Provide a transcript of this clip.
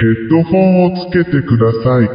ヘッドホンをつけてください。